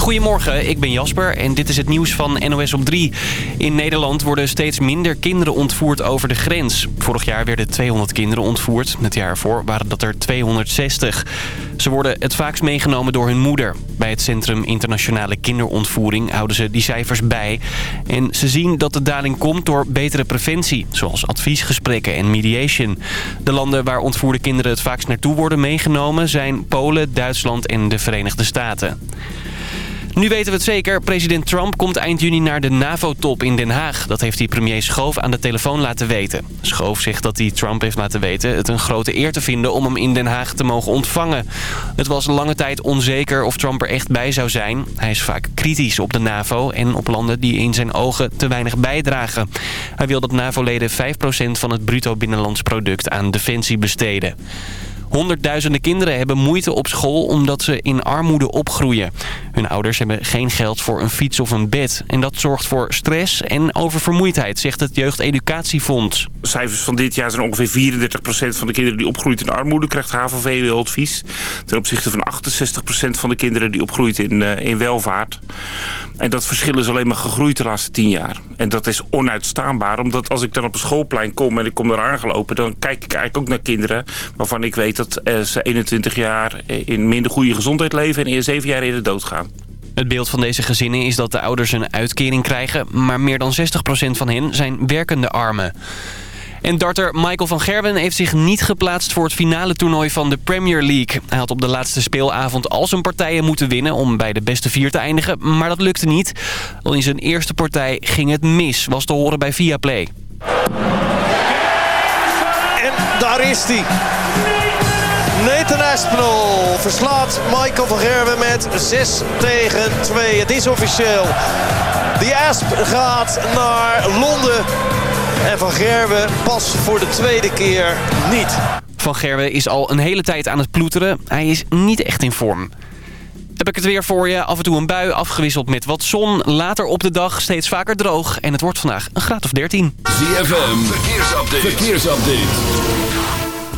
Goedemorgen, ik ben Jasper en dit is het nieuws van NOS op 3. In Nederland worden steeds minder kinderen ontvoerd over de grens. Vorig jaar werden 200 kinderen ontvoerd. Het jaar ervoor waren dat er 260. Ze worden het vaakst meegenomen door hun moeder. Bij het Centrum Internationale Kinderontvoering houden ze die cijfers bij. En ze zien dat de daling komt door betere preventie, zoals adviesgesprekken en mediation. De landen waar ontvoerde kinderen het vaakst naartoe worden meegenomen zijn Polen, Duitsland en de Verenigde Staten. Nu weten we het zeker. President Trump komt eind juni naar de NAVO-top in Den Haag. Dat heeft hij premier Schoof aan de telefoon laten weten. Schoof zegt dat hij Trump heeft laten weten het een grote eer te vinden om hem in Den Haag te mogen ontvangen. Het was lange tijd onzeker of Trump er echt bij zou zijn. Hij is vaak kritisch op de NAVO en op landen die in zijn ogen te weinig bijdragen. Hij wil dat NAVO-leden 5% van het bruto binnenlands product aan defensie besteden. Honderdduizenden kinderen hebben moeite op school omdat ze in armoede opgroeien. Hun ouders hebben geen geld voor een fiets of een bed. En dat zorgt voor stress en oververmoeidheid, zegt het Jeugdeducatiefonds. Cijfers van dit jaar zijn ongeveer 34% van de kinderen die opgroeit in armoede krijgt HVV-advies. Ten opzichte van 68% van de kinderen die opgroeit in, uh, in welvaart. En dat verschil is alleen maar gegroeid de laatste tien jaar. En dat is onuitstaanbaar, omdat als ik dan op een schoolplein kom en ik kom daar aangelopen... dan kijk ik eigenlijk ook naar kinderen waarvan ik weet dat ze 21 jaar in minder goede gezondheid leven... en in 7 jaar eerder doodgaan. Het beeld van deze gezinnen is dat de ouders een uitkering krijgen... maar meer dan 60% van hen zijn werkende armen. En darter Michael van Gerwen heeft zich niet geplaatst voor het finale toernooi van de Premier League. Hij had op de laatste speelavond al zijn partijen moeten winnen om bij de beste vier te eindigen, maar dat lukte niet. Al in zijn eerste partij ging het mis, was te horen bij Viaplay. En daar is hij. Nathan Aspinall verslaat Michael van Gerwen met 6 tegen 2. Het is officieel. Die Asp gaat naar Londen. En Van Gerwen pas voor de tweede keer niet. Van Gerwen is al een hele tijd aan het ploeteren. Hij is niet echt in vorm. Heb ik het weer voor je. Af en toe een bui, afgewisseld met wat zon. Later op de dag steeds vaker droog. En het wordt vandaag een graad of 13. ZFM, verkeersupdate. verkeersupdate.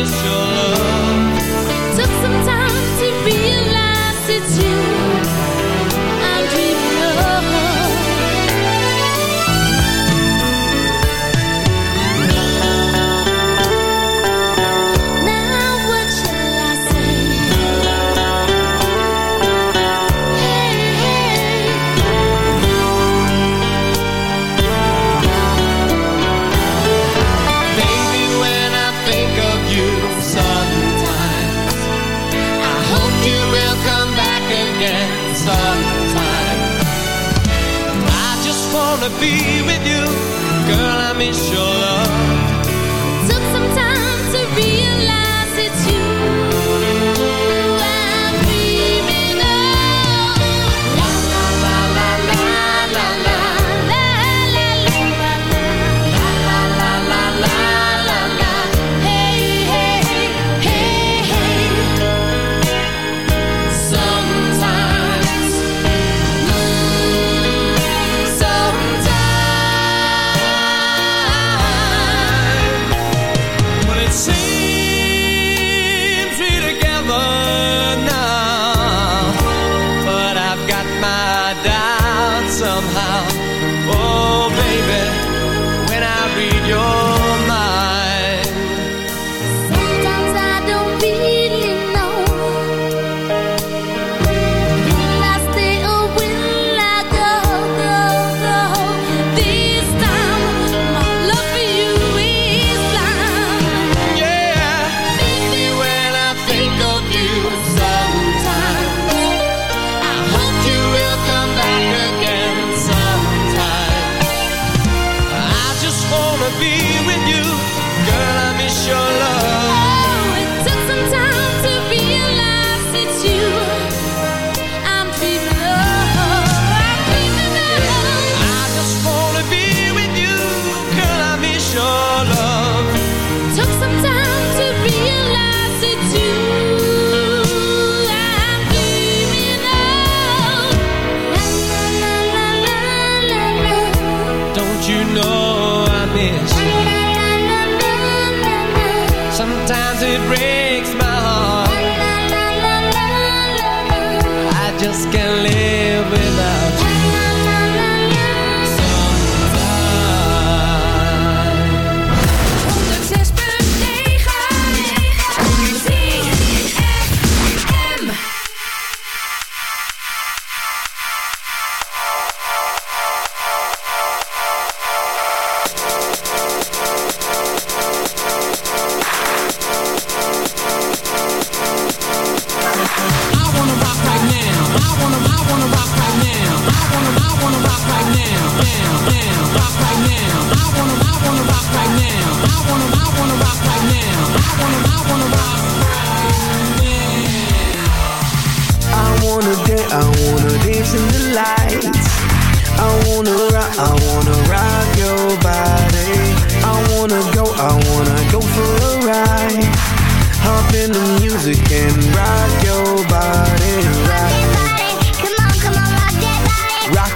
Sometimes it breaks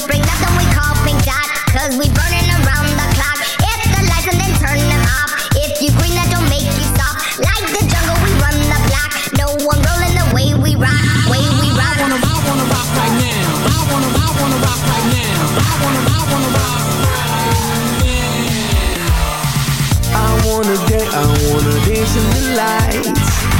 spot, don't bring nothing we call pink dot. Cause we burning around the clock. Hit the lights and then turn them off. If you green, that don't make you stop. Like the jungle, we run the block. No one rolling the way we rock. Way we rock. I wanna, I wanna rock right now. I wanna, I wanna rock right now. I wanna, I wanna rock right now. I wanna dance, I wanna dance in the lights.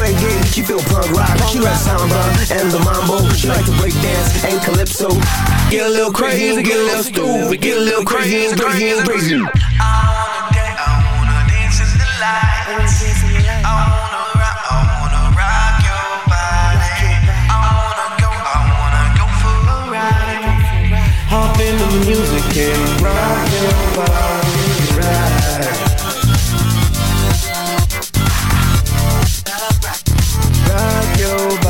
she feel punk rock. She like samba and the mambo. She like to break dance and calypso. Get a little crazy, get a little stupid, get a little crazy, crazy, crazy. I wanna dance, I wanna dance in the lights. I wanna rock, I wanna rock your body. I wanna go, I wanna go for a ride. Hop in the music and rock your body Rock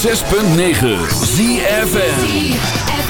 106.9 ZFN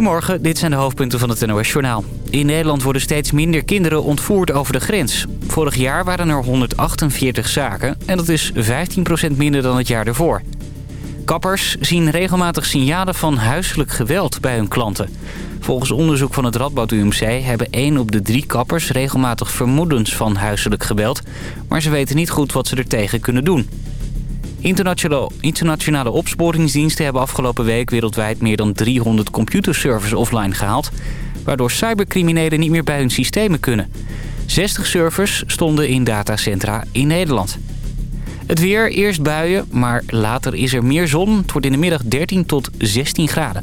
Goedemorgen, dit zijn de hoofdpunten van het NOS-journaal. In Nederland worden steeds minder kinderen ontvoerd over de grens. Vorig jaar waren er 148 zaken en dat is 15% minder dan het jaar ervoor. Kappers zien regelmatig signalen van huiselijk geweld bij hun klanten. Volgens onderzoek van het Radboud UMC hebben 1 op de 3 kappers regelmatig vermoedens van huiselijk geweld... maar ze weten niet goed wat ze er tegen kunnen doen. Internationale, internationale opsporingsdiensten hebben afgelopen week wereldwijd meer dan 300 computerservers offline gehaald... waardoor cybercriminelen niet meer bij hun systemen kunnen. 60 servers stonden in datacentra in Nederland. Het weer, eerst buien, maar later is er meer zon. Het wordt in de middag 13 tot 16 graden.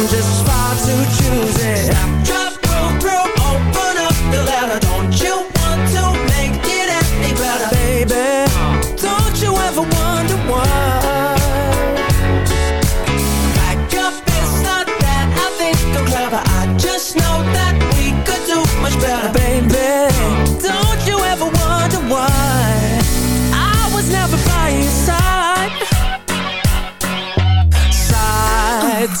I'm just far too choosy